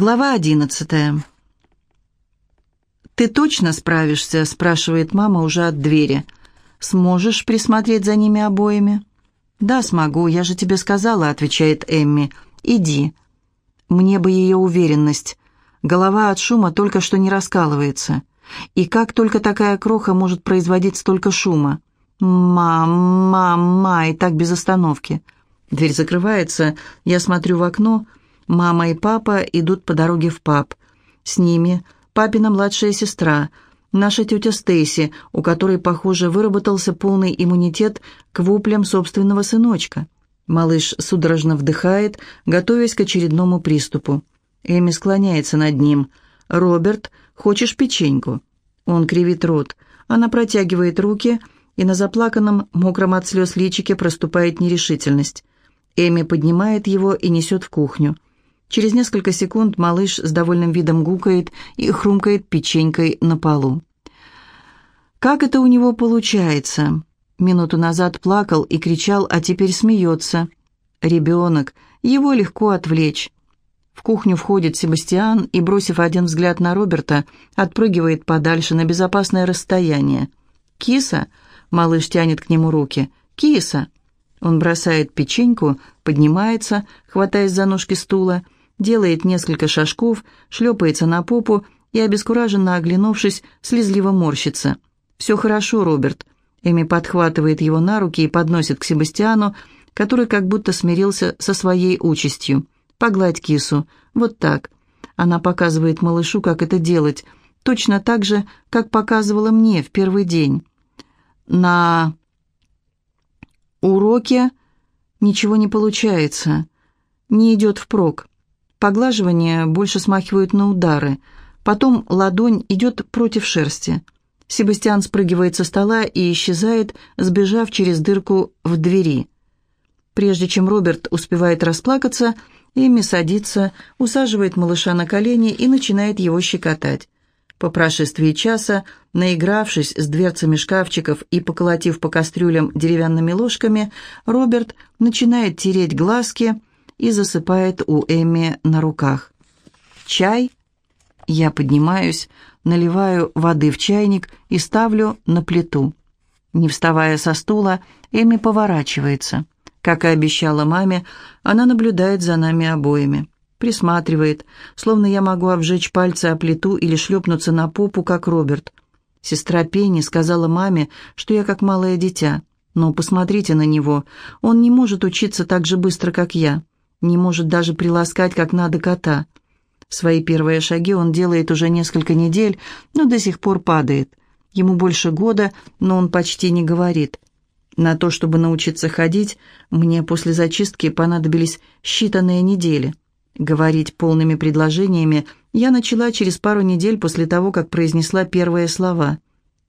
Глава одиннадцатая. «Ты точно справишься?» – спрашивает мама уже от двери. «Сможешь присмотреть за ними обоими?» «Да, смогу, я же тебе сказала», – отвечает Эмми. «Иди». Мне бы ее уверенность. Голова от шума только что не раскалывается. И как только такая кроха может производить столько шума? «Мам, мам, ма!» и так без остановки. Дверь закрывается, я смотрю в окно – Мама и папа идут по дороге в паб. С ними папина младшая сестра, наша тетя Стейси, у которой, похоже, выработался полный иммунитет к воплям собственного сыночка. Малыш судорожно вдыхает, готовясь к очередному приступу. Эми склоняется над ним. «Роберт, хочешь печеньку?» Он кривит рот. Она протягивает руки, и на заплаканном, мокром от слез личике проступает нерешительность. Эми поднимает его и несет в кухню. Через несколько секунд малыш с довольным видом гукает и хрумкает печенькой на полу. Как это у него получается? Минуту назад плакал и кричал, а теперь смеется. Ребенок, его легко отвлечь. В кухню входит Себастьян и, бросив один взгляд на Роберта, отпрыгивает подальше на безопасное расстояние. «Киса?» — малыш тянет к нему руки. «Киса!» Он бросает печеньку, поднимается, хватаясь за ножки стула — делает несколько шажков, шлепается на попу и, обескураженно оглянувшись, слезливо морщится. «Все хорошо, Роберт». Эми подхватывает его на руки и подносит к Себастьяну, который как будто смирился со своей участью. «Погладь кису. Вот так». Она показывает малышу, как это делать, точно так же, как показывала мне в первый день. На уроке ничего не получается, не идет впрок. Поглаживания больше смахивают на удары. Потом ладонь идет против шерсти. Себастьян спрыгивает со стола и исчезает, сбежав через дырку в двери. Прежде чем Роберт успевает расплакаться, Эми садится, усаживает малыша на колени и начинает его щекотать. По прошествии часа, наигравшись с дверцами шкафчиков и поколотив по кастрюлям деревянными ложками, Роберт начинает тереть глазки, и засыпает у Эми на руках. «Чай?» Я поднимаюсь, наливаю воды в чайник и ставлю на плиту. Не вставая со стула, Эми поворачивается. Как и обещала маме, она наблюдает за нами обоими. Присматривает, словно я могу обжечь пальцы о плиту или шлепнуться на попу, как Роберт. Сестра Пенни сказала маме, что я как малое дитя. Но посмотрите на него, он не может учиться так же быстро, как я не может даже приласкать как надо кота. Свои первые шаги он делает уже несколько недель, но до сих пор падает. Ему больше года, но он почти не говорит. На то, чтобы научиться ходить, мне после зачистки понадобились считанные недели. Говорить полными предложениями я начала через пару недель после того, как произнесла первые слова.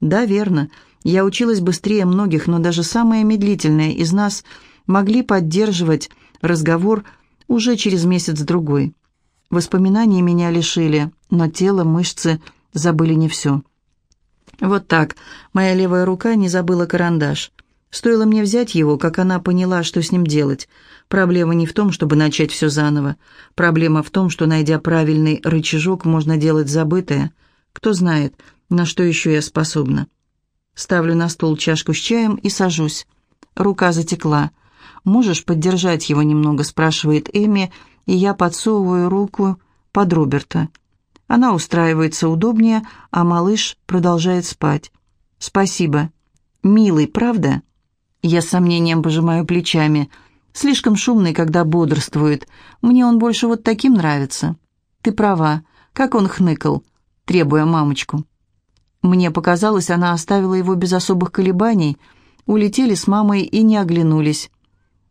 Да, верно, я училась быстрее многих, но даже самые медлительные из нас могли поддерживать разговор уже через месяц-другой. Воспоминания меня лишили, но тело, мышцы забыли не все. Вот так, моя левая рука не забыла карандаш. Стоило мне взять его, как она поняла, что с ним делать. Проблема не в том, чтобы начать все заново. Проблема в том, что, найдя правильный рычажок, можно делать забытое. Кто знает, на что еще я способна. Ставлю на стол чашку с чаем и сажусь. Рука затекла. «Можешь поддержать его немного?» – спрашивает Эми, и я подсовываю руку под Роберта. Она устраивается удобнее, а малыш продолжает спать. «Спасибо. Милый, правда?» Я с сомнением пожимаю плечами. «Слишком шумный, когда бодрствует. Мне он больше вот таким нравится». «Ты права. Как он хныкал, требуя мамочку». Мне показалось, она оставила его без особых колебаний. Улетели с мамой и не оглянулись.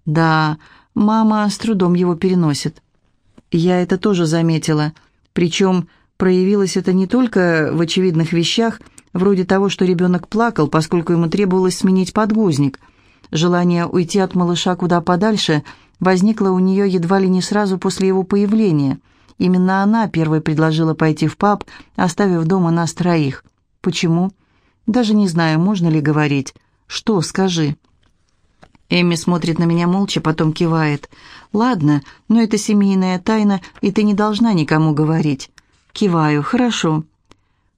Да, мама с трудом его переносит. Я это тоже заметила. Причем проявилось это не только в очевидных вещах, вроде того, что ребенок плакал, поскольку ему требовалось сменить подгузник. Желание уйти от малыша куда подальше возникло у нее едва ли не сразу после его появления. Именно она первой предложила пойти в паб, оставив дома нас троих. Почему? Даже не знаю, можно ли говорить. Что, скажи. Эми смотрит на меня молча, потом кивает. «Ладно, но это семейная тайна, и ты не должна никому говорить». Киваю. «Хорошо».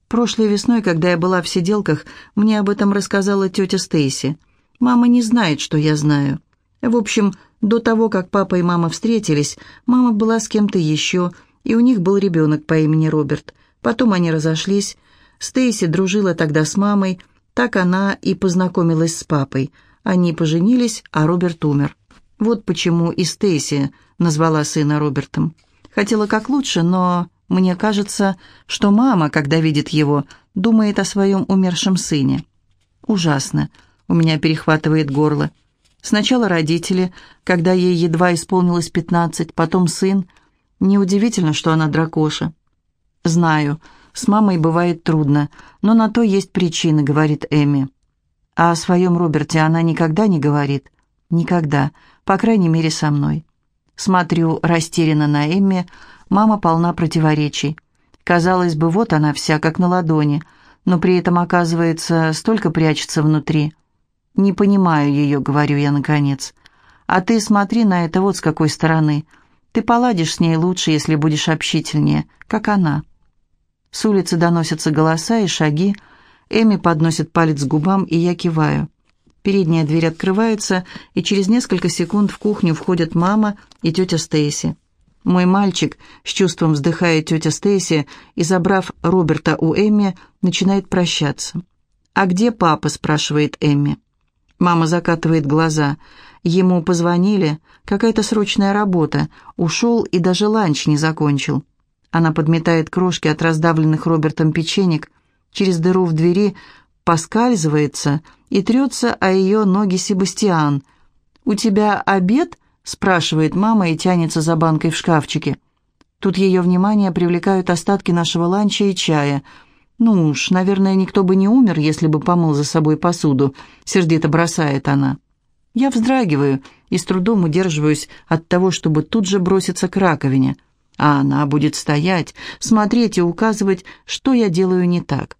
Прошлой весной, когда я была в сиделках, мне об этом рассказала тетя Стейси. Мама не знает, что я знаю. В общем, до того, как папа и мама встретились, мама была с кем-то еще, и у них был ребенок по имени Роберт. Потом они разошлись. Стейси дружила тогда с мамой, так она и познакомилась с папой. Они поженились, а Роберт умер. Вот почему и Стейси назвала сына Робертом. Хотела как лучше, но мне кажется, что мама, когда видит его, думает о своем умершем сыне. Ужасно. У меня перехватывает горло. Сначала родители, когда ей едва исполнилось пятнадцать, потом сын. Неудивительно, что она дракоша. Знаю, с мамой бывает трудно, но на то есть причины, говорит Эми. А о своем Роберте она никогда не говорит. Никогда, по крайней мере, со мной. Смотрю растерянно на Эмми, мама полна противоречий. Казалось бы, вот она вся, как на ладони, но при этом, оказывается, столько прячется внутри. «Не понимаю ее», — говорю я наконец. «А ты смотри на это вот с какой стороны. Ты поладишь с ней лучше, если будешь общительнее, как она». С улицы доносятся голоса и шаги. Эми подносит палец к губам, и я киваю. Передняя дверь открывается, и через несколько секунд в кухню входят мама и тетя Стейси. Мой мальчик, с чувством вздыхает тетя Стейси, и, забрав Роберта у Эмми, начинает прощаться. «А где папа?» – спрашивает Эмми. Мама закатывает глаза. Ему позвонили, какая-то срочная работа, ушел и даже ланч не закончил. Она подметает крошки от раздавленных Робертом печенек, через дыру в двери поскальзывается и трется о ее ноги Себастьян. «У тебя обед?» – спрашивает мама и тянется за банкой в шкафчике. Тут ее внимание привлекают остатки нашего ланча и чая – «Ну уж, наверное, никто бы не умер, если бы помыл за собой посуду», — сердито бросает она. Я вздрагиваю и с трудом удерживаюсь от того, чтобы тут же броситься к раковине. А она будет стоять, смотреть и указывать, что я делаю не так.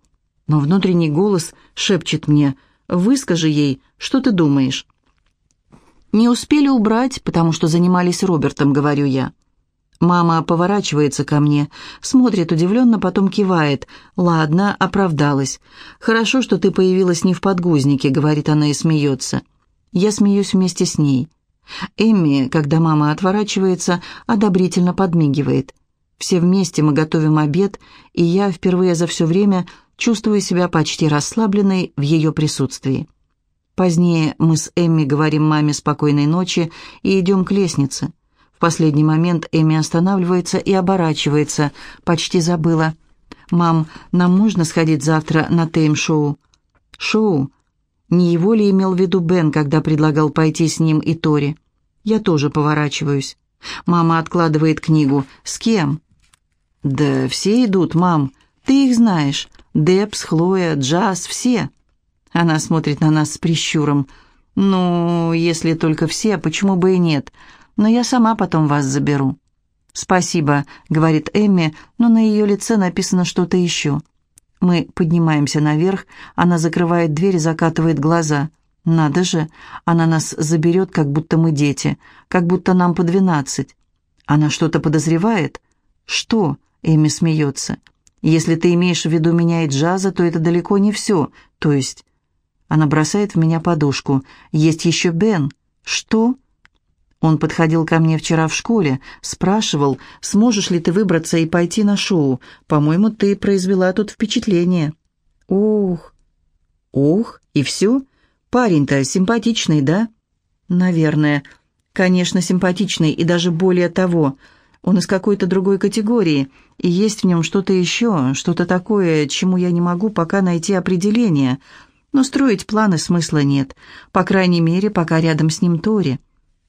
Но внутренний голос шепчет мне «Выскажи ей, что ты думаешь». «Не успели убрать, потому что занимались Робертом», — говорю я. Мама поворачивается ко мне, смотрит удивленно, потом кивает. «Ладно, оправдалась. Хорошо, что ты появилась не в подгузнике», — говорит она и смеется. Я смеюсь вместе с ней. Эмми, когда мама отворачивается, одобрительно подмигивает. Все вместе мы готовим обед, и я впервые за все время чувствую себя почти расслабленной в ее присутствии. Позднее мы с Эмми говорим маме спокойной ночи и идем к лестнице последний момент Эми останавливается и оборачивается. Почти забыла. «Мам, нам можно сходить завтра на тейм-шоу?» «Шоу?» Не его ли имел в виду Бен, когда предлагал пойти с ним и Тори? Я тоже поворачиваюсь. Мама откладывает книгу. «С кем?» «Да все идут, мам. Ты их знаешь. Депс, Хлоя, Джаз, все». Она смотрит на нас с прищуром. «Ну, если только все, почему бы и нет? но я сама потом вас заберу». «Спасибо», — говорит Эмми, но на ее лице написано что-то еще. Мы поднимаемся наверх, она закрывает дверь и закатывает глаза. «Надо же, она нас заберет, как будто мы дети, как будто нам по двенадцать». «Она что-то подозревает?» «Что?» — Эми смеется. «Если ты имеешь в виду меня и джаза, то это далеко не все. То есть...» Она бросает в меня подушку. «Есть еще Бен». «Что?» Он подходил ко мне вчера в школе, спрашивал, сможешь ли ты выбраться и пойти на шоу. По-моему, ты произвела тут впечатление. Ух, ух, и все? Парень-то симпатичный, да? Наверное. Конечно, симпатичный, и даже более того. Он из какой-то другой категории, и есть в нем что-то еще, что-то такое, чему я не могу пока найти определение. Но строить планы смысла нет, по крайней мере, пока рядом с ним Тори.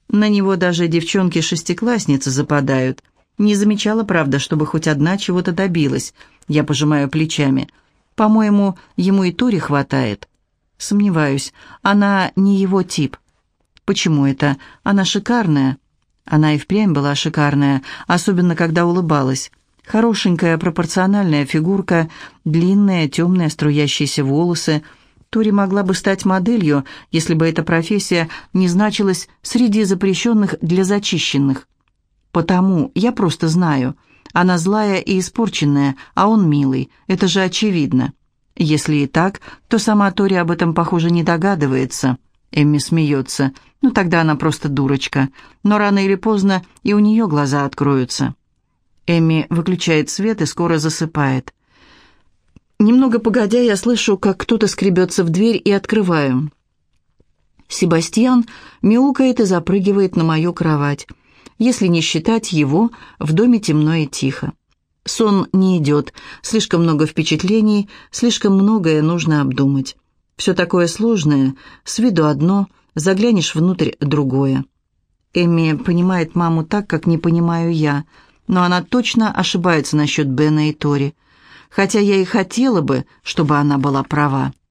На него даже девчонки-шестиклассницы западают. Не замечала, правда, чтобы хоть одна чего-то добилась. Я пожимаю плечами. По-моему, ему и Тори хватает. Сомневаюсь, она не его тип. Почему это? Она шикарная. Она и впрямь была шикарная, особенно когда улыбалась. Хорошенькая пропорциональная фигурка, длинные темные струящиеся волосы, Тори могла бы стать моделью, если бы эта профессия не значилась среди запрещенных для зачищенных. Потому я просто знаю. Она злая и испорченная, а он милый. Это же очевидно. Если и так, то сама Тори об этом, похоже, не догадывается. Эмми смеется. Ну, тогда она просто дурочка. Но рано или поздно и у нее глаза откроются. Эмми выключает свет и скоро засыпает. Немного погодя, я слышу, как кто-то скребется в дверь и открываю. Себастьян мяукает и запрыгивает на мою кровать. Если не считать его, в доме темно и тихо. Сон не идет, слишком много впечатлений, слишком многое нужно обдумать. Все такое сложное, с виду одно, заглянешь внутрь другое. Эмми понимает маму так, как не понимаю я, но она точно ошибается насчет Бена и Тори, хотя я и хотела бы, чтобы она была права.